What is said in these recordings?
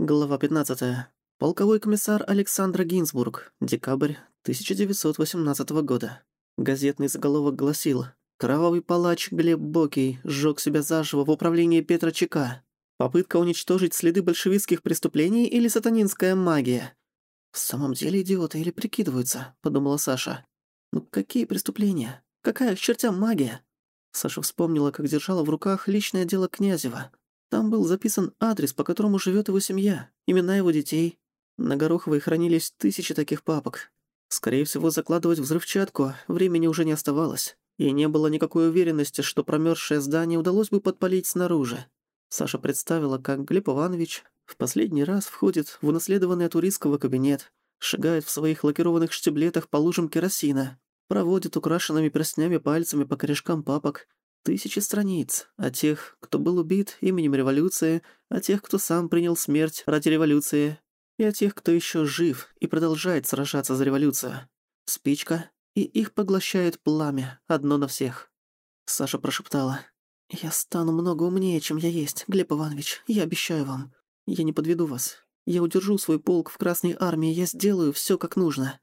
Глава 15. Полковой комиссар Александр Гинзбург. Декабрь 1918 года. Газетный заголовок гласил «Кровавый палач Глеб Бокий сжёг себя заживо в управлении Петра Чека. Попытка уничтожить следы большевистских преступлений или сатанинская магия?» «В самом деле идиоты или прикидываются?» – подумала Саша. «Ну какие преступления? Какая к чертям магия?» Саша вспомнила, как держала в руках личное дело Князева. Там был записан адрес, по которому живет его семья, имена его детей. На Гороховой хранились тысячи таких папок. Скорее всего, закладывать взрывчатку времени уже не оставалось. И не было никакой уверенности, что промёрзшее здание удалось бы подпалить снаружи. Саша представила, как Глеб Иванович в последний раз входит в унаследованный от Урицкого кабинет, шагает в своих лакированных штиблетах по лужам керосина, проводит украшенными перстнями пальцами по корешкам папок, Тысячи страниц о тех, кто был убит именем революции, о тех, кто сам принял смерть ради революции, и о тех, кто еще жив и продолжает сражаться за революцию. Спичка, и их поглощает пламя, одно на всех. Саша прошептала. «Я стану много умнее, чем я есть, Глеб Иванович, я обещаю вам. Я не подведу вас. Я удержу свой полк в Красной Армии, я сделаю все как нужно».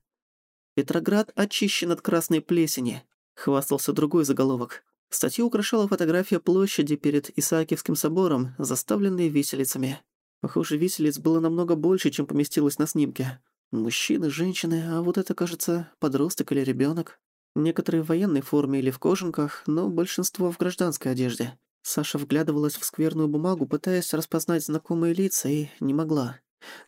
«Петроград очищен от красной плесени», — хвастался другой заголовок. Статью украшала фотография площади перед Исаакиевским собором, заставленной виселицами. Похоже, виселиц было намного больше, чем поместилось на снимке. Мужчины, женщины, а вот это, кажется, подросток или ребенок. Некоторые в военной форме или в кожанках, но большинство в гражданской одежде. Саша вглядывалась в скверную бумагу, пытаясь распознать знакомые лица, и не могла.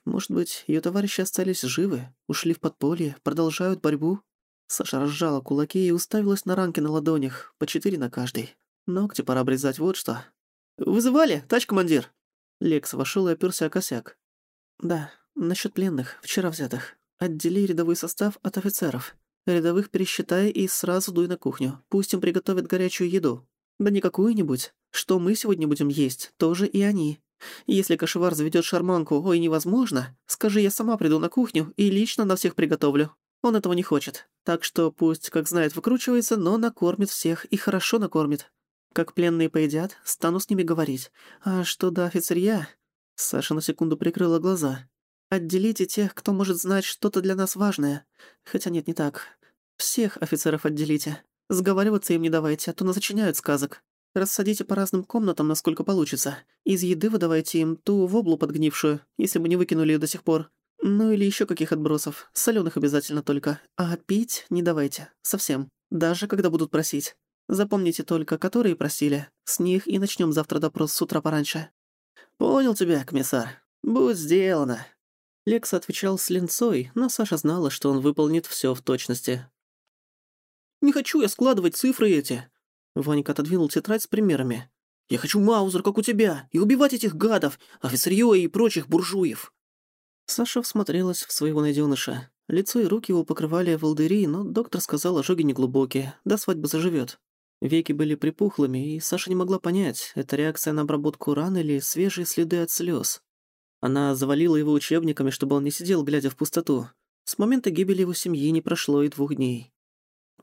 Может быть, ее товарищи остались живы, ушли в подполье, продолжают борьбу? Саша разжала кулаки и уставилась на ранки на ладонях, по четыре на каждой. Ногти пора обрезать, вот что. «Вызывали, тач командир!» Лекс вошел и оперся о косяк. «Да, насчет пленных, вчера взятых. Отдели рядовой состав от офицеров. Рядовых пересчитай и сразу дуй на кухню. Пусть им приготовят горячую еду. Да не какую-нибудь. Что мы сегодня будем есть, тоже и они. Если кошевар заведет шарманку, ой, невозможно, скажи, я сама приду на кухню и лично на всех приготовлю. Он этого не хочет. Так что пусть, как знает, выкручивается, но накормит всех и хорошо накормит. Как пленные поедят, стану с ними говорить. А что до офицерья? Саша на секунду прикрыла глаза. Отделите тех, кто может знать что-то для нас важное. Хотя нет, не так. Всех офицеров отделите. Сговариваться им не давайте, а то насочиняют сказок. Рассадите по разным комнатам, насколько получится. Из еды выдавайте им ту воблу подгнившую, если мы не выкинули ее до сих пор. Ну или еще каких отбросов. Соленых обязательно только. А пить не давайте. Совсем. Даже когда будут просить. Запомните только, которые просили. С них и начнем завтра допрос с утра пораньше». «Понял тебя, комиссар. Будет сделано». Лекс отвечал с линцой, но Саша знала, что он выполнит все в точности. «Не хочу я складывать цифры эти». Ванька отодвинул тетрадь с примерами. «Я хочу Маузер, как у тебя, и убивать этих гадов, офицерьё и прочих буржуев». Саша всмотрелась в своего найденыша. Лицо и руки его покрывали волдыри, но доктор сказал, ожоги неглубокие, до свадьбы заживет. Веки были припухлыми, и Саша не могла понять, это реакция на обработку ран или свежие следы от слез. Она завалила его учебниками, чтобы он не сидел, глядя в пустоту. С момента гибели его семьи не прошло и двух дней.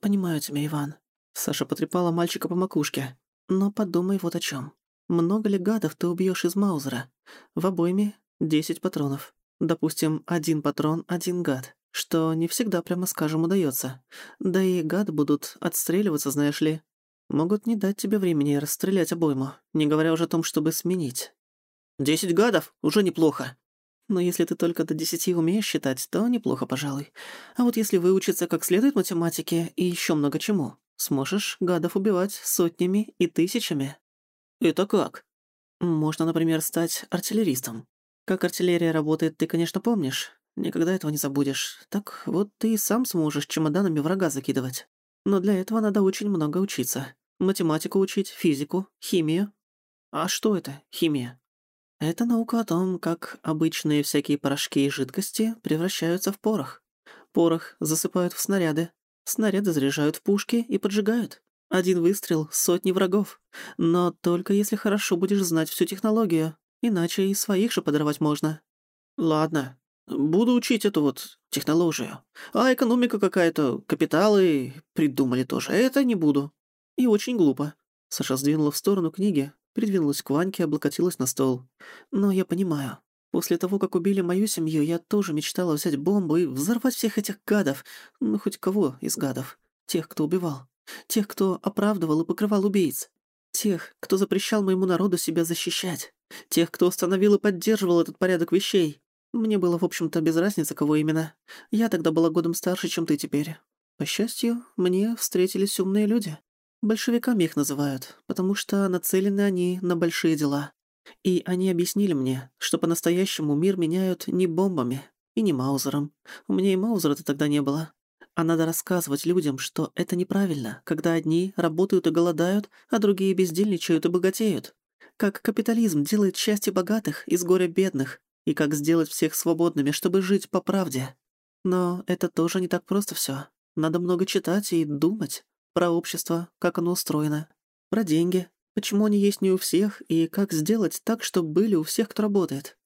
«Понимаю тебя, Иван». Саша потрепала мальчика по макушке. «Но подумай вот о чем. Много ли гадов ты убьешь из Маузера? В обойме десять патронов. Допустим, один патрон, один гад, что не всегда, прямо скажем, удается. Да и гад будут отстреливаться, знаешь ли. Могут не дать тебе времени расстрелять обойму, не говоря уже о том, чтобы сменить. Десять гадов? Уже неплохо. Но если ты только до десяти умеешь считать, то неплохо, пожалуй. А вот если выучиться как следует математике и еще много чему, сможешь гадов убивать сотнями и тысячами. Это как? Можно, например, стать артиллеристом. Как артиллерия работает, ты, конечно, помнишь. Никогда этого не забудешь. Так вот ты и сам сможешь чемоданами врага закидывать. Но для этого надо очень много учиться. Математику учить, физику, химию. А что это, химия? Это наука о том, как обычные всякие порошки и жидкости превращаются в порох. Порох засыпают в снаряды. Снаряды заряжают в пушки и поджигают. Один выстрел — сотни врагов. Но только если хорошо будешь знать всю технологию. Иначе и своих же подорвать можно. Ладно, буду учить эту вот технологию. А экономика какая-то, капиталы придумали тоже. Это не буду. И очень глупо. Саша сдвинула в сторону книги, придвинулась к Ваньке, облокотилась на стол. Но я понимаю. После того, как убили мою семью, я тоже мечтала взять бомбу и взорвать всех этих гадов. Ну, хоть кого из гадов. Тех, кто убивал. Тех, кто оправдывал и покрывал убийц. Тех, кто запрещал моему народу себя защищать. Тех, кто установил и поддерживал этот порядок вещей. Мне было, в общем-то, без разницы, кого именно. Я тогда была годом старше, чем ты теперь. По счастью, мне встретились умные люди. Большевиками их называют, потому что нацелены они на большие дела. И они объяснили мне, что по-настоящему мир меняют не бомбами и не Маузером. У меня и Маузера-то тогда не было. А надо рассказывать людям, что это неправильно, когда одни работают и голодают, а другие бездельничают и богатеют. Как капитализм делает счастье богатых из горя бедных, и как сделать всех свободными, чтобы жить по правде. Но это тоже не так просто всё. Надо много читать и думать про общество, как оно устроено, про деньги, почему они есть не у всех, и как сделать так, чтобы были у всех, кто работает.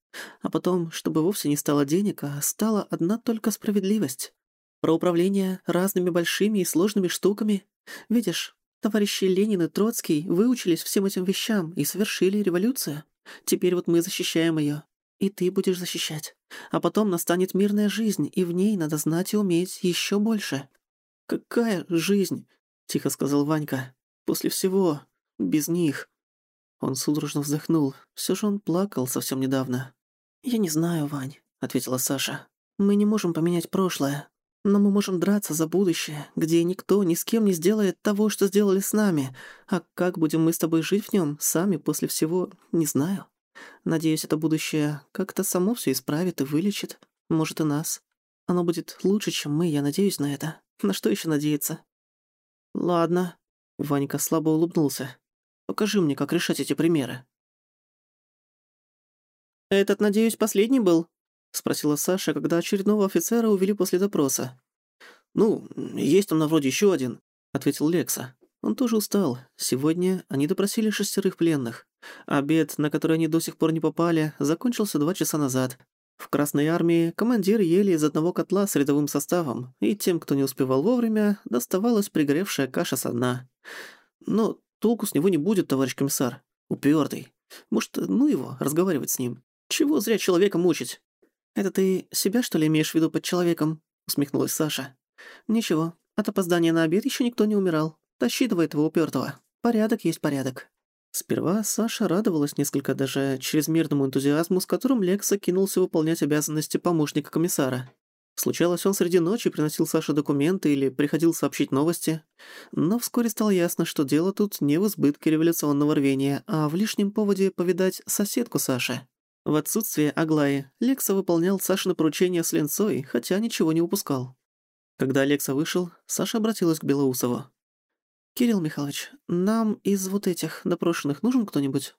А потом, чтобы вовсе не стало денег, а стала одна только справедливость. Про управление разными большими и сложными штуками. Видишь, товарищи Ленин и Троцкий выучились всем этим вещам и совершили революцию. Теперь вот мы защищаем её. И ты будешь защищать. А потом настанет мирная жизнь, и в ней надо знать и уметь еще больше. «Какая жизнь?» — тихо сказал Ванька. «После всего. Без них». Он судорожно вздохнул. Все же он плакал совсем недавно. «Я не знаю, Вань», — ответила Саша. «Мы не можем поменять прошлое, но мы можем драться за будущее, где никто ни с кем не сделает того, что сделали с нами. А как будем мы с тобой жить в нем, сами после всего, не знаю». Надеюсь, это будущее как-то само все исправит и вылечит. Может, и нас. Оно будет лучше, чем мы, я надеюсь на это. На что еще надеяться? Ладно. Ванька слабо улыбнулся. Покажи мне, как решать эти примеры. «Этот, надеюсь, последний был?» — спросила Саша, когда очередного офицера увели после допроса. «Ну, есть там на вроде еще один», — ответил Лекса. Он тоже устал. Сегодня они допросили шестерых пленных. Обед, на который они до сих пор не попали, закончился два часа назад. В Красной Армии командиры ели из одного котла с рядовым составом, и тем, кто не успевал вовремя, доставалась пригоревшая каша со дна. Но толку с него не будет, товарищ комиссар. Упертый. Может, ну его, разговаривать с ним. Чего зря человека мучить? «Это ты себя, что ли, имеешь в виду под человеком?» — усмехнулась Саша. «Ничего, от опоздания на обед еще никто не умирал. Тащи давай этого упертого. Порядок есть порядок». Сперва Саша радовалась несколько даже чрезмерному энтузиазму, с которым Лекса кинулся выполнять обязанности помощника комиссара. Случалось, он среди ночи приносил Саше документы или приходил сообщить новости. Но вскоре стало ясно, что дело тут не в избытке революционного рвения, а в лишнем поводе повидать соседку Саши. В отсутствие Аглаи Лекса выполнял Сашины поручения с линцой, хотя ничего не упускал. Когда Лекса вышел, Саша обратилась к Белоусову. «Кирилл Михайлович, нам из вот этих допрошенных нужен кто-нибудь?»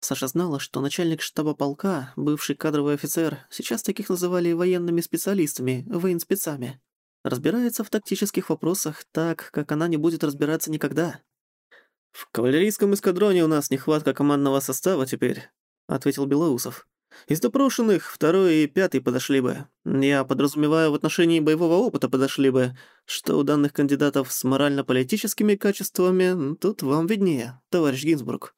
Саша знала, что начальник штаба полка, бывший кадровый офицер, сейчас таких называли военными специалистами, военспецами, разбирается в тактических вопросах так, как она не будет разбираться никогда. «В кавалерийском эскадроне у нас нехватка командного состава теперь», — ответил Белоусов. Из допрошенных второй и пятый подошли бы. Я подразумеваю, в отношении боевого опыта подошли бы. Что у данных кандидатов с морально-политическими качествами, тут вам виднее, товарищ Гинзбург».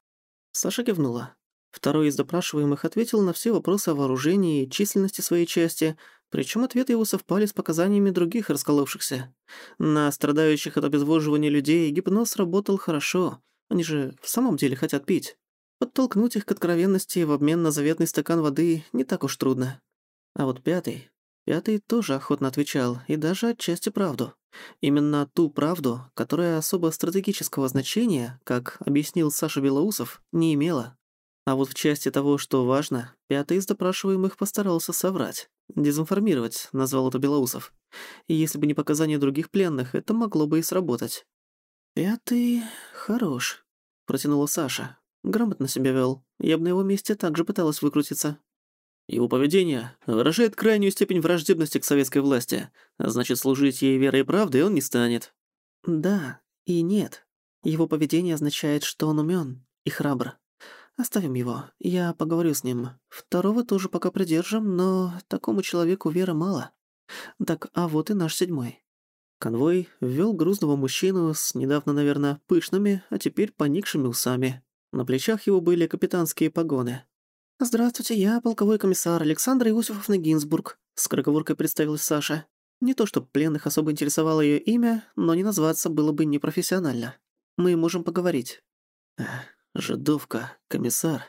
Саша кивнула. Второй из допрашиваемых ответил на все вопросы о вооружении и численности своей части, причем ответы его совпали с показаниями других расколовшихся. На страдающих от обезвоживания людей гипноз работал хорошо. Они же в самом деле хотят пить. Подтолкнуть их к откровенности в обмен на заветный стакан воды не так уж трудно. А вот пятый... Пятый тоже охотно отвечал, и даже отчасти правду. Именно ту правду, которая особо стратегического значения, как объяснил Саша Белоусов, не имела. А вот в части того, что важно, пятый из допрашиваемых постарался соврать. «Дезинформировать», — назвал это Белоусов. И если бы не показания других пленных, это могло бы и сработать. «Пятый хорош», — протянула Саша, Грамотно себя вел. Я бы на его месте также пыталась выкрутиться. Его поведение выражает крайнюю степень враждебности к советской власти, а значит, служить ей верой и правдой он не станет. Да и нет. Его поведение означает, что он умён и храбр. Оставим его, я поговорю с ним. Второго тоже пока придержим, но такому человеку веры мало. Так, а вот и наш седьмой. Конвой ввёл грузного мужчину с недавно, наверное, пышными, а теперь поникшими усами. На плечах его были капитанские погоны. «Здравствуйте, я полковой комиссар Александр Иосифовна Гинзбург», — с скороговоркой представилась Саша. Не то чтобы пленных особо интересовало её имя, но не назваться было бы непрофессионально. Мы можем поговорить. «Жидовка, комиссар.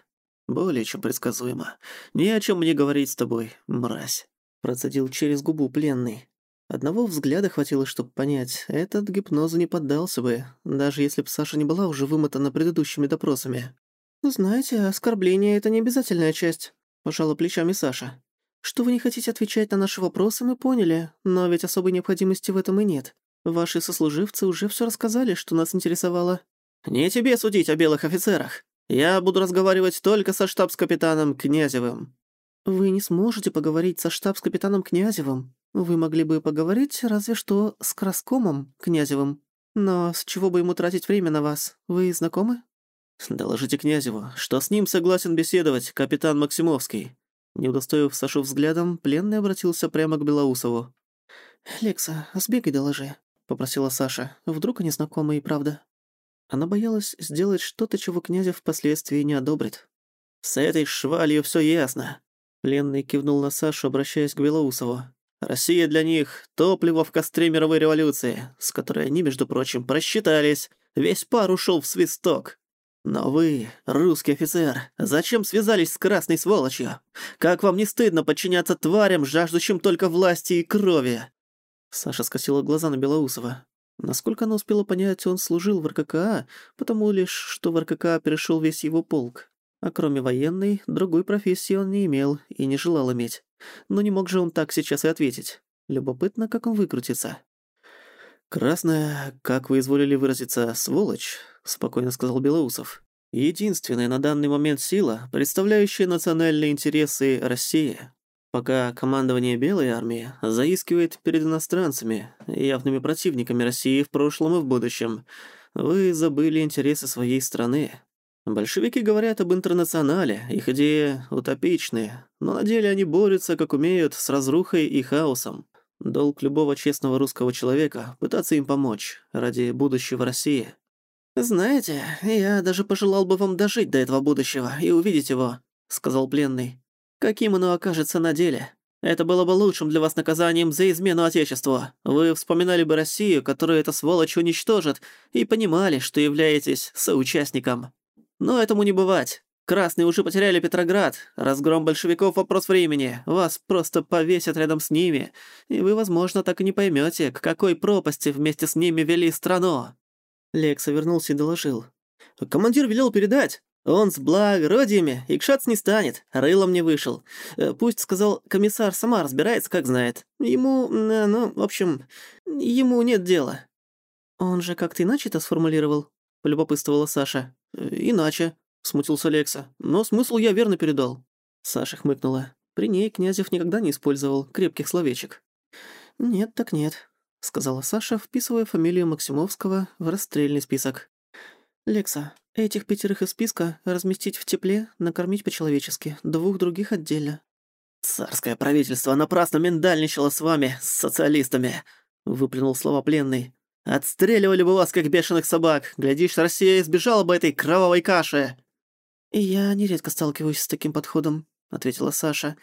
Более чем предсказуемо. Ни о чем мне говорить с тобой, мразь», — процедил через губу пленный. Одного взгляда хватило, чтобы понять, этот гипнозу не поддался бы, даже если б Саша не была уже вымотана предыдущими допросами. «Знаете, оскорбление — это не обязательная часть», — пожала плечами Саша. «Что вы не хотите отвечать на наши вопросы, мы поняли, но ведь особой необходимости в этом и нет. Ваши сослуживцы уже всё рассказали, что нас интересовало». «Не тебе судить о белых офицерах. Я буду разговаривать только со штабс-капитаном Князевым». «Вы не сможете поговорить со штабс-капитаном Князевым. Вы могли бы поговорить разве что с Краскомом Князевым. Но с чего бы ему тратить время на вас? Вы знакомы?» «Доложите Князеву, что с ним согласен беседовать капитан Максимовский». Не удостоив Сашу взглядом, пленный обратился прямо к Белоусову. «Лекса, сбегай доложи», — попросила Саша. «Вдруг они знакомы и правда?» Она боялась сделать что-то, чего Князев впоследствии не одобрит. «С этой швалью всё ясно», — пленный кивнул на Сашу, обращаясь к Белоусову. «Россия для них — топливо в костре мировой революции, с которой они, между прочим, просчитались. Весь пар ушёл в свисток. Но вы, русский офицер, зачем связались с красной сволочью? Как вам не стыдно подчиняться тварям, жаждущим только власти и крови?» Саша скосила глаза на Белоусова. Насколько она успела понять, он служил в РККА, потому лишь, что в РККА перешел весь его полк. А кроме военной, другой профессии он не имел и не желал иметь. Но не мог же он так сейчас и ответить. Любопытно, как он выкрутится. «Красная, как вы изволили выразиться, сволочь», — спокойно сказал Белоусов. «Единственная на данный момент сила, представляющая национальные интересы России. Пока командование Белой армии заискивает перед иностранцами, явными противниками России в прошлом и в будущем, вы забыли интересы своей страны. Большевики говорят об интернационале, их идеи утопичные, но на деле они борются, как умеют, с разрухой и хаосом. Долг любого честного русского человека — пытаться им помочь ради будущего России. «Знаете, я даже пожелал бы вам дожить до этого будущего и увидеть его», — сказал пленный. «Каким оно окажется на деле? Это было бы лучшим для вас наказанием за измену Отечеству. Вы вспоминали бы Россию, которую эта сволочь уничтожит, и понимали, что являетесь соучастником. Но этому не бывать. Красные уже потеряли Петроград. Разгром большевиков — вопрос времени. Вас просто повесят рядом с ними. И вы, возможно, так и не поймете, к какой пропасти вместе с ними вели страну». Лекса вернулся и доложил. «Командир велел передать. Он с благородиями и кшаться не станет. Рылом не вышел. Э, пусть, сказал, комиссар сама разбирается, как знает. Ему, э, ну, в общем, ему нет дела». «Он же как-то иначе-то сформулировал?» — полюбопытствовала Саша. «Э, «Иначе», смутился Лекса. «Но смысл я верно передал». Саша хмыкнула. При ней Князев никогда не использовал крепких словечек. «Нет, так нет», — сказала Саша, вписывая фамилию Максимовского в расстрельный список. «Лекса, этих пятерых из списка разместить в тепле, накормить по-человечески, двух других отдельно». «Царское правительство напрасно миндальничало с вами, с социалистами», — выплюнул слова пленный. «Отстреливали бы вас, как бешеных собак. Глядишь, Россия избежала бы этой кровавой каши». «Я нередко сталкиваюсь с таким подходом», — ответила Саша.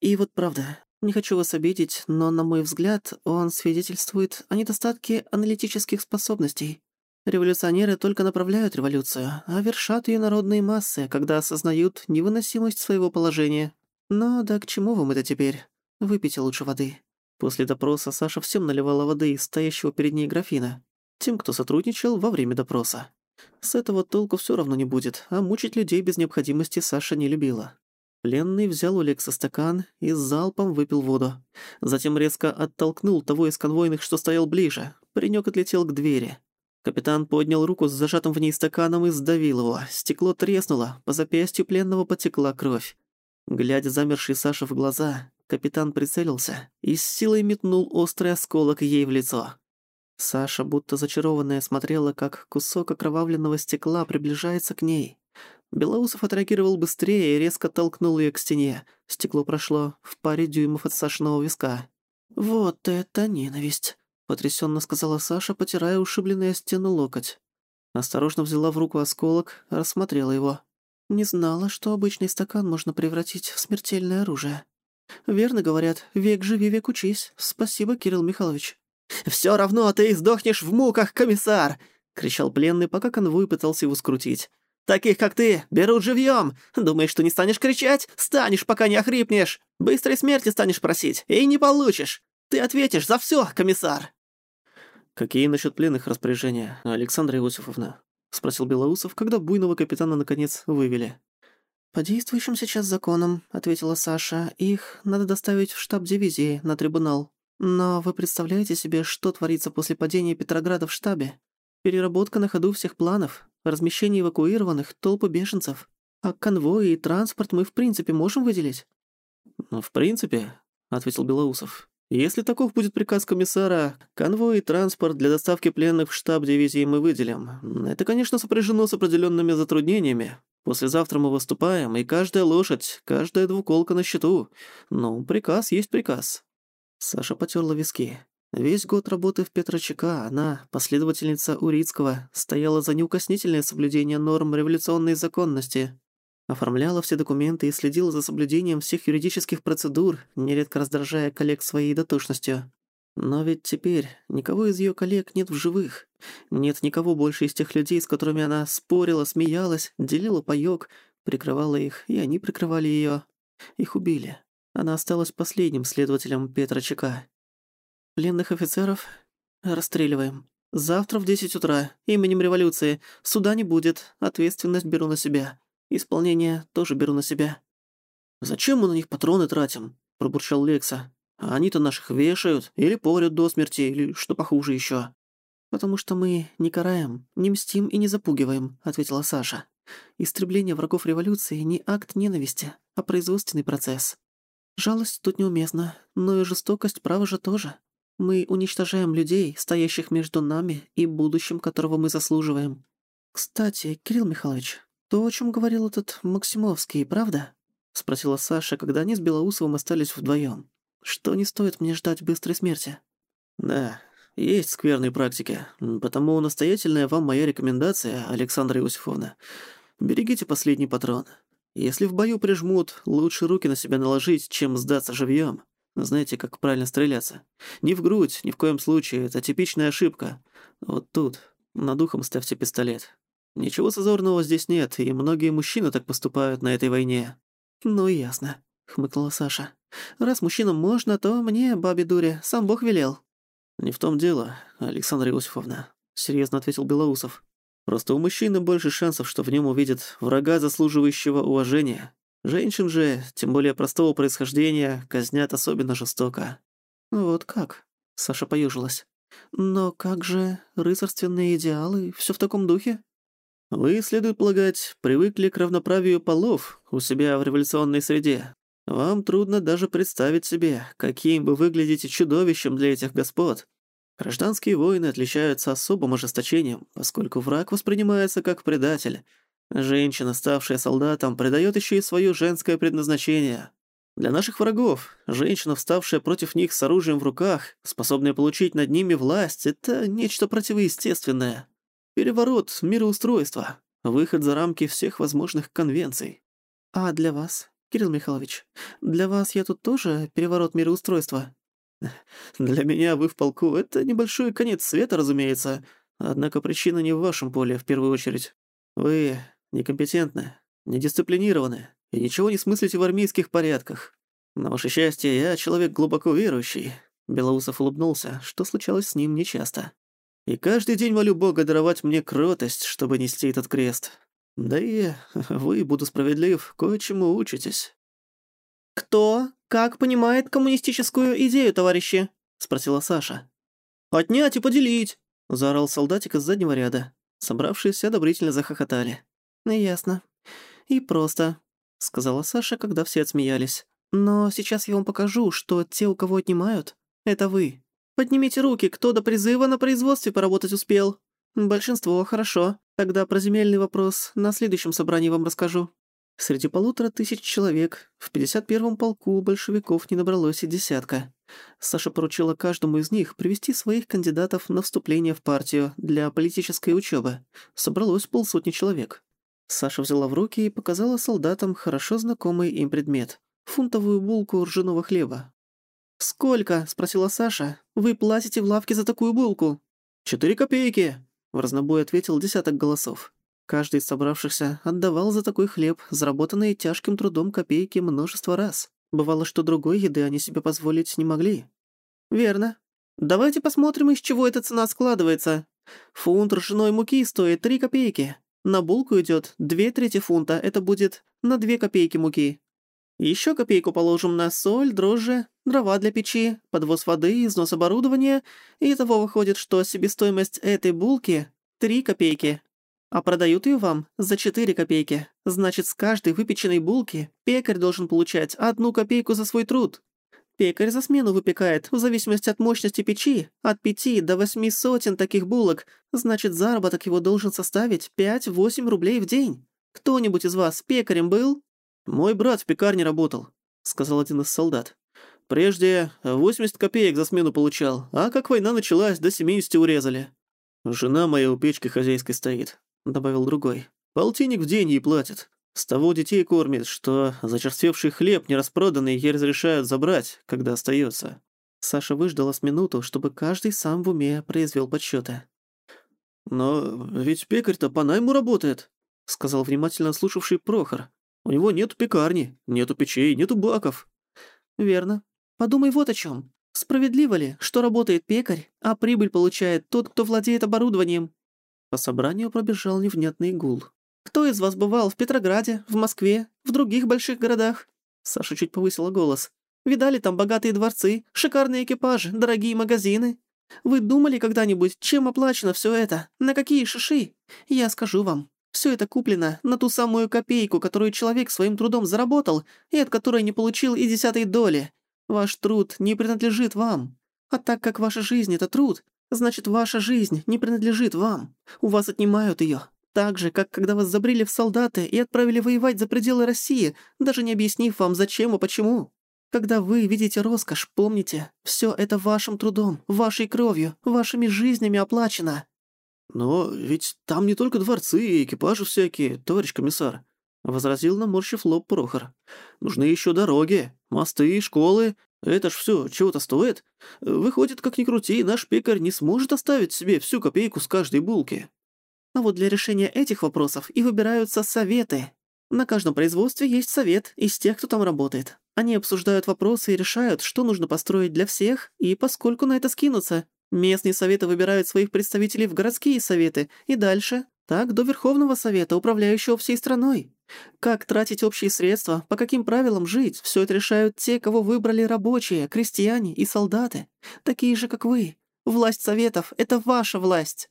«И вот правда, не хочу вас обидеть, но, на мой взгляд, он свидетельствует о недостатке аналитических способностей. Революционеры только направляют революцию, а вершат ее народные массы, когда осознают невыносимость своего положения. Но да к чему вам это теперь? Выпейте лучше воды». После допроса Саша всем наливала воды из стоящего перед ней графина. Тем, кто сотрудничал во время допроса. С этого толку все равно не будет, а мучить людей без необходимости Саша не любила. Пленный взял у Лекса стакан и залпом выпил воду. Затем резко оттолкнул того из конвойных, что стоял ближе. Паренёк отлетел к двери. Капитан поднял руку с зажатым в ней стаканом и сдавил его. Стекло треснуло, по запястью пленного потекла кровь. Глядя замерший Саша в глаза, капитан прицелился и с силой метнул острый осколок ей в лицо. Саша, будто зачарованная, смотрела, как кусок окровавленного стекла приближается к ней. Белоусов отреагировал быстрее и резко толкнул ее к стене. Стекло прошло в паре дюймов от Сашиного виска. «Вот это ненависть!» — потрясенно сказала Саша, потирая ушибленный стену локоть. Осторожно взяла в руку осколок, рассмотрела его. Не знала, что обычный стакан можно превратить в смертельное оружие. Верно говорят, век живи, век учись. Спасибо, Кирилл Михайлович. «Всё равно ты сдохнешь в муках, комиссар!» — кричал пленный, пока конвой пытался его скрутить. «Таких, как ты, берут живьём! Думаешь, что не станешь кричать? Станешь, пока не охрипнешь! Быстрой смерти станешь просить, и не получишь! Ты ответишь за всё, комиссар!» «Какие насчёт пленных распоряжения, Александра Иосифовна?» — спросил Белоусов, когда буйного капитана наконец вывели. «По действующим сейчас законам», — ответила Саша, — «их надо доставить в штаб дивизии на трибунал. Но вы представляете себе, что творится после падения Петрограда в штабе? Переработка на ходу всех планов, размещение эвакуированных, толпы беженцев. А конвои и транспорт мы в принципе можем выделить?» «Ну, «В принципе», — ответил Белоусов. «Если таков будет приказ комиссара, конвой и транспорт для доставки пленных в штаб дивизии мы выделим. Это, конечно, сопряжено с определенными затруднениями. Послезавтра мы выступаем, и каждая лошадь, каждая двуколка на счету. Но приказ есть приказ». Саша потерла виски. Весь год работы в Петрочека она, последовательница Урицкого, стояла за неукоснительное соблюдение норм революционной законности. Оформляла все документы и следила за соблюдением всех юридических процедур, нередко раздражая коллег своей дотошностью. Но ведь теперь никого из ее коллег нет в живых. Нет никого больше из тех людей, с которыми она спорила, смеялась, делила паёк, прикрывала их, и они прикрывали ее. Их убили. Она осталась последним следователем Петра ЧК. Пленных офицеров расстреливаем. Завтра в 10 утра, именем революции. Суда не будет, ответственность беру на себя. Исполнение тоже беру на себя». «Зачем мы на них патроны тратим?» – пробурчал Лекса. «А они-то наших вешают, или порят до смерти, или что похуже еще. «Потому что мы не караем, не мстим и не запугиваем», — ответила Саша. «Истребление врагов революции не акт ненависти, а производственный процесс. Жалость тут неуместна, но и жестокость, право же, тоже. Мы уничтожаем людей, стоящих между нами и будущим, которого мы заслуживаем. Кстати, Кирилл Михайлович, то, о чем говорил этот Максимовский, правда?» — спросила Саша, когда они с Белоусовым остались вдвоем. «Что не стоит мне ждать быстрой смерти?» «Да, есть скверные практики, потому настоятельная вам моя рекомендация, Александра Иосифовна. Берегите последний патрон. Если в бою прижмут, лучше руки на себя наложить, чем сдаться живьем. Знаете, как правильно стреляться? Не в грудь, ни в коем случае, это типичная ошибка. Вот тут, над ухом ставьте пистолет. Ничего зазорного здесь нет, и многие мужчины так поступают на этой войне». «Ну, ясно», — хмыкнула Саша. «Раз мужчинам можно, то мне, бабе дуре, сам Бог велел». «Не в том дело, Александра Иосифовна», — серьезно ответил Белоусов. Просто у мужчины больше шансов, что в нем увидят врага, заслуживающего уважения. Женщин же, тем более простого происхождения, казнят особенно жестоко. Вот как? Саша поюжилась. Но как же рыцарственные идеалы, все в таком духе? Вы, следует полагать, привыкли к равноправию полов у себя в революционной среде. Вам трудно даже представить себе, каким вы выглядите чудовищем для этих господ. Гражданские войны отличаются особым ожесточением, поскольку враг воспринимается как предатель. Женщина, ставшая солдатом, предает еще и свое женское предназначение. Для наших врагов, женщина, вставшая против них с оружием в руках, способная получить над ними власть, это нечто противоестественное. Переворот мироустройства, выход за рамки всех возможных конвенций. А для вас, Кирилл Михайлович, для вас я тут тоже переворот мироустройства? Для меня вы в полку — это небольшой конец света, разумеется. Однако причина не в вашем поле, в первую очередь. Вы некомпетентны, недисциплинированы и ничего не смыслите в армейских порядках. На ваше счастье, я человек глубоко верующий». Белоусов улыбнулся, что случалось с ним нечасто. «И каждый день молю Бога даровать мне кротость, чтобы нести этот крест. Да и вы, буду справедлив, кое-чему учитесь». «Кто как понимает коммунистическую идею, товарищи?» — спросила Саша. «Отнять и поделить!» — заорал солдатик из заднего ряда. Собравшиеся одобрительно захохотали. «Ясно. И просто», — сказала Саша, когда все отсмеялись. «Но сейчас я вам покажу, что те, у кого отнимают, это вы. Поднимите руки, кто до призыва на производстве поработать успел. Большинство, хорошо. Тогда про земельный вопрос на следующем собрании вам расскажу». Среди полутора тысяч человек в 51-м полку большевиков не набралось и десятка. Саша поручила каждому из них привести своих кандидатов на вступление в партию для политической учебы. Собралось полсотни человек. Саша взяла в руки и показала солдатам хорошо знакомый им предмет — фунтовую булку ржаного хлеба. «Сколько?» — спросила Саша. «Вы платите в лавке за такую булку?» «Четыре копейки!» — в разнобой ответил десяток голосов. Каждый из собравшихся отдавал за такой хлеб, заработанные тяжким трудом копейки множество раз. Бывало, что другой еды они себе позволить не могли. «Верно. Давайте посмотрим, из чего эта цена складывается. Фунт ржаной муки стоит три копейки. На булку идет две трети фунта, это будет на две копейки муки. Еще копейку положим на соль, дрожжи, дрова для печи, подвоз воды, износ оборудования, и того выходит, что себестоимость этой булки — три копейки. А продают ее вам за четыре копейки. Значит, с каждой выпеченной булки пекарь должен получать одну копейку за свой труд. Пекарь за смену выпекает, в зависимости от мощности печи, от пяти до восьми сотен таких булок, значит, заработок его должен составить пять-восемь рублей в день. Кто-нибудь из вас пекарем был? Мой брат в пекарне работал, сказал один из солдат. Прежде 80 копеек за смену получал, а как война началась, до 70 урезали. Жена моя у печки хозяйской стоит, добавил другой. Полтинник в день ей платит. С того детей кормит, что зачерствевший хлеб нераспроданный ей разрешают забрать, когда остается. Саша выждала с минуту, чтобы каждый сам в уме произвел подсчеты. «Но ведь пекарь-то по найму работает», — сказал внимательно слушавший Прохор. «У него нет пекарни, нету печей, нету баков». «Верно. Подумай вот о чем. Справедливо ли, что работает пекарь, а прибыль получает тот, кто владеет оборудованием?» По собранию пробежал невнятный гул. Кто из вас бывал в Петрограде, в Москве, в других больших городах?» Саша чуть повысила голос. «Видали там богатые дворцы, шикарные экипажи, дорогие магазины? Вы думали когда-нибудь, чем оплачено все это? На какие шиши? Я скажу вам. Все это куплено на ту самую копейку, которую человек своим трудом заработал и от которой не получил и десятой доли. Ваш труд не принадлежит вам. А так как ваша жизнь — это труд, значит, ваша жизнь не принадлежит вам. У вас отнимают ее. Так же, как когда вас забрили в солдаты и отправили воевать за пределы России, даже не объяснив вам, зачем и почему. Когда вы видите роскошь, помните, все это вашим трудом, вашей кровью, вашими жизнями оплачено». «Но ведь там не только дворцы и экипажи всякие, товарищ комиссар», — возразил наморщив лоб Прохор. «Нужны еще дороги, мосты, школы. Это ж все чего-то стоит. Выходит, как ни крути, наш пекарь не сможет оставить себе всю копейку с каждой булки». А вот для решения этих вопросов и выбираются советы. На каждом производстве есть совет из тех, кто там работает. Они обсуждают вопросы и решают, что нужно построить для всех и поскольку на это скинуться. Местные советы выбирают своих представителей в городские советы и дальше, так до Верховного Совета, управляющего всей страной. Как тратить общие средства, по каким правилам жить, все это решают те, кого выбрали рабочие, крестьяне и солдаты, такие же, как вы. Власть советов — это ваша власть.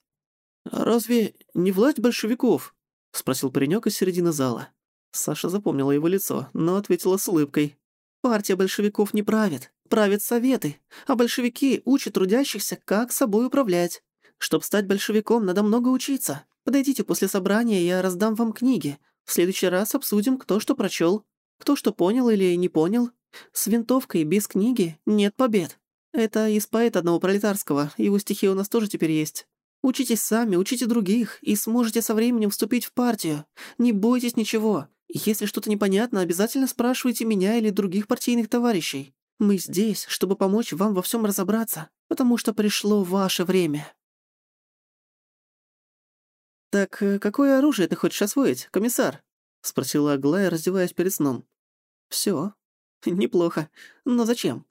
«А разве не власть большевиков?» — спросил паренек из середины зала. Саша запомнила его лицо, но ответила с улыбкой. «Партия большевиков не правит, правят советы, а большевики учат трудящихся, как собой управлять. Чтоб стать большевиком, надо много учиться. Подойдите после собрания, я раздам вам книги. В следующий раз обсудим, кто что прочел, кто что понял или не понял. С винтовкой без книги нет побед. Это из поэта одного пролетарского, его стихи у нас тоже теперь есть. Учитесь сами, учите других, и сможете со временем вступить в партию. Не бойтесь ничего. Если что-то непонятно, обязательно спрашивайте меня или других партийных товарищей. Мы здесь, чтобы помочь вам во всем разобраться, потому что пришло ваше время». «Так э, какое оружие ты хочешь освоить, комиссар?» — спросила Аглая, раздеваясь перед сном. «Всё. Неплохо. Но зачем?»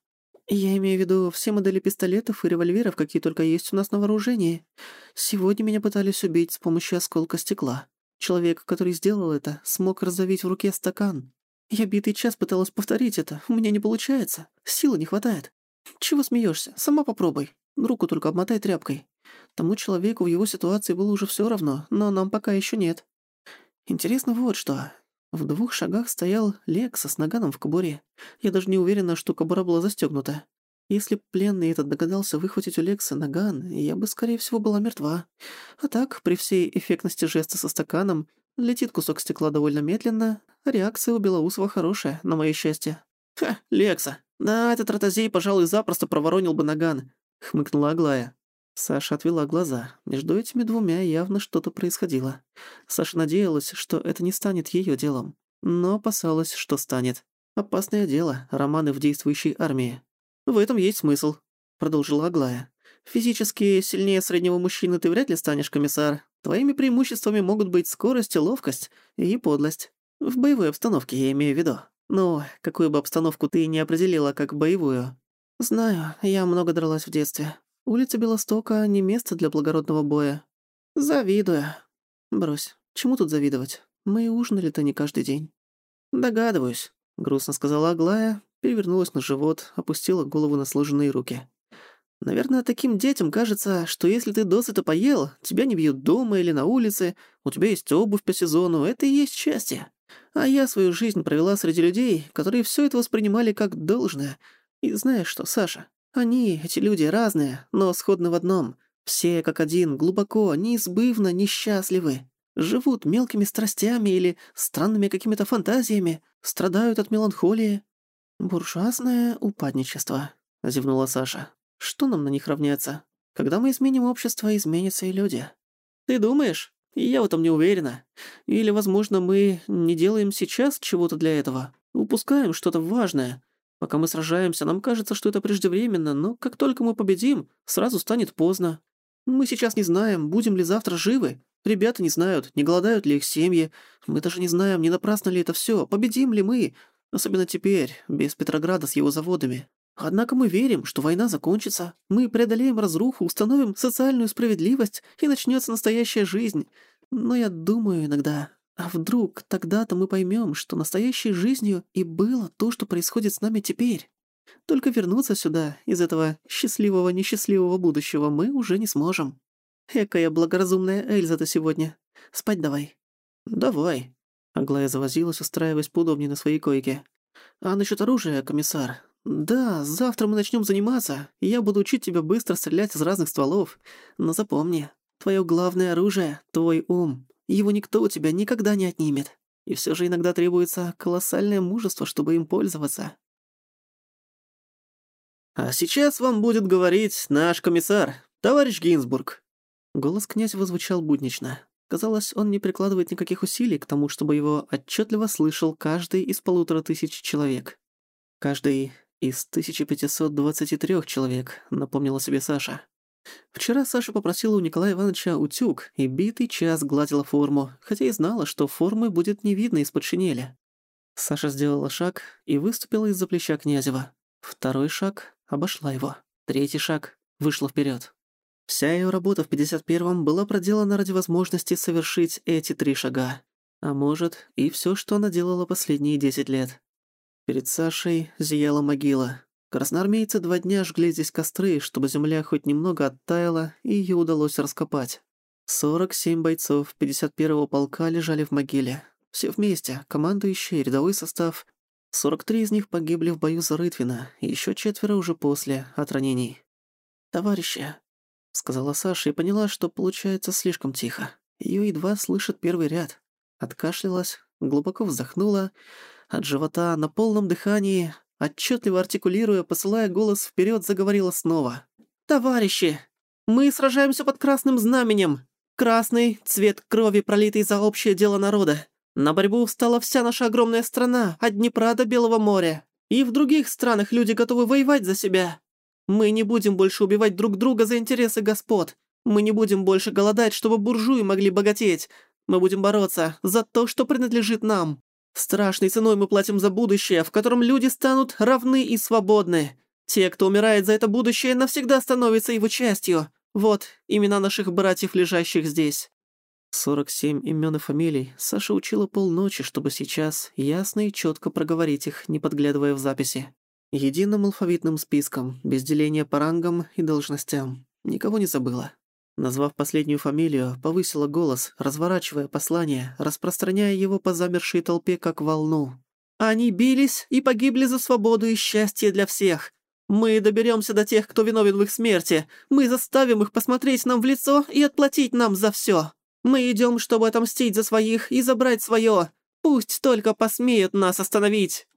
«Я имею в виду все модели пистолетов и револьверов, какие только есть у нас на вооружении. Сегодня меня пытались убить с помощью осколка стекла. Человек, который сделал это, смог раздавить в руке стакан. Я битый час пыталась повторить это, у меня не получается, силы не хватает. Чего смеешься? Сама попробуй. Руку только обмотай тряпкой. Тому человеку в его ситуации было уже все равно, но нам пока еще нет. Интересно вот что. В двух шагах стоял Лекса с наганом в кобуре. Я даже не уверена, что кобура была застегнута. Если б пленный этот догадался выхватить у Лекса наган, я бы, скорее всего, была мертва. А так, при всей эффектности жеста со стаканом, летит кусок стекла довольно медленно, а реакция у Белоусова хорошая, на мое счастье. «Ха, Лекса! Да, этот ротозей, пожалуй, запросто проворонил бы наган», — хмыкнула Аглая. Саша отвела глаза. Между этими двумя явно что-то происходило. Саша надеялась, что это не станет её делом. Но опасалась, что станет. Опасное дело, романы в действующей армии. «В этом есть смысл», — продолжила Аглая. «Физически сильнее среднего мужчины ты вряд ли станешь, комиссар. Твоими преимуществами могут быть скорость ловкость, и подлость. В боевой обстановке я имею в виду. Ну, какую бы обстановку ты не определила как боевую. Знаю, я много дралась в детстве. Улица Белостока — не место для благородного боя. Завидую. Брось, чему тут завидовать? Мы ужинали-то не каждый день. Догадываюсь, грустно сказала Аглая, перевернулась на живот, опустила голову на сложенные руки. Наверное, таким детям кажется, что если ты досыта поел, тебя не бьют дома или на улице, у тебя есть обувь по сезону, это и есть счастье. А я свою жизнь провела среди людей, которые все это воспринимали как должное. И знаешь что, Саша, они, эти люди, разные, но сходны в одном. Все, как один, глубоко, неизбывно несчастливы. Живут мелкими страстями или странными какими-то фантазиями, страдают от меланхолии. «Буржуазное упадничество», — зевнула Саша. «Что нам на них равняться? Когда мы изменим общество, изменятся и люди». «Ты думаешь? Я в этом не уверена. Или, возможно, мы не делаем сейчас чего-то для этого, упускаем что-то важное, Пока мы сражаемся, нам кажется, что это преждевременно, но как только мы победим, сразу станет поздно. Мы сейчас не знаем, будем ли завтра живы. Ребята не знают, не голодают ли их семьи. Мы даже не знаем, не напрасно ли это все, победим ли мы. Особенно теперь, без Петрограда с его заводами. Однако мы верим, что война закончится. Мы преодолеем разруху, установим социальную справедливость, и начнется настоящая жизнь. Но я думаю иногда, а вдруг тогда-то мы поймем, что настоящей жизнью и было то, что происходит с нами теперь? Только вернуться сюда, из этого счастливого-несчастливого будущего, мы уже не сможем. Экая благоразумная Эльза-то сегодня. Спать давай. Давай. Аглая завозилась, устраиваясь поудобнее на своей койке. А насчет оружия, комиссар? Да, завтра мы начнем заниматься, я буду учить тебя быстро стрелять из разных стволов. Но запомни, твое главное оружие — твой ум. Его никто у тебя никогда не отнимет. И все же иногда требуется колоссальное мужество, чтобы им пользоваться. «А сейчас вам будет говорить наш комиссар, товарищ Гинзбург». Голос князя возвучал буднично. Казалось, он не прикладывает никаких усилий к тому, чтобы его отчетливо слышал каждый из полутора тысяч человек. Каждый из 1523 человек, напомнила себе Саша. Вчера Саша попросила у Николая Ивановича утюг и битый час гладила форму, хотя и знала, что формы будет не видно из-под шинели. Саша сделала шаг и выступила из-за плеча Князева. Второй шаг — обошла его. Третий шаг — вышла вперед. Вся ее работа в 51-м была проделана ради возможности совершить эти три шага. А может, и все, что она делала последние 10 лет. Перед Сашей зияла могила, Красноармейцы два дня жгли здесь костры, чтобы земля хоть немного оттаяла, и ее удалось раскопать. 47 бойцов 51-го полка лежали в могиле. Все вместе, командующий, рядовой состав. 43 из них погибли в бою за Рытвина, еще четверо уже после, от ранений. «Товарищи», — сказала Саша и поняла, что получается слишком тихо. Ее едва слышит первый ряд. Откашлялась, глубоко вздохнула. От живота на полном дыхании Отчетливо артикулируя, посылая голос вперед, заговорила снова. «Товарищи, мы сражаемся под красным знаменем. Красный — цвет крови, пролитый за общее дело народа. На борьбу встала вся наша огромная страна, от Днепра до Белого моря. И в других странах люди готовы воевать за себя. Мы не будем больше убивать друг друга за интересы господ. Мы не будем больше голодать, чтобы буржуи могли богатеть. Мы будем бороться за то, что принадлежит нам. Страшной ценой мы платим за будущее, в котором люди станут равны и свободны. Те, кто умирает за это будущее, навсегда становятся его частью. Вот имена наших братьев, лежащих здесь». 47 имен и фамилий Саша учила полночи, чтобы сейчас ясно и четко проговорить их, не подглядывая в записи. Единым алфавитным списком, без деления по рангам и должностям. Никого не забыла. Назвав последнюю фамилию, повысила голос, разворачивая послание, распространяя его по замершей толпе как волну. «Они бились и погибли за свободу и счастье для всех. Мы доберемся до тех, кто виновен в их смерти. Мы заставим их посмотреть нам в лицо и отплатить нам за все. Мы идем, чтобы отомстить за своих и забрать свое. Пусть только посмеют нас остановить».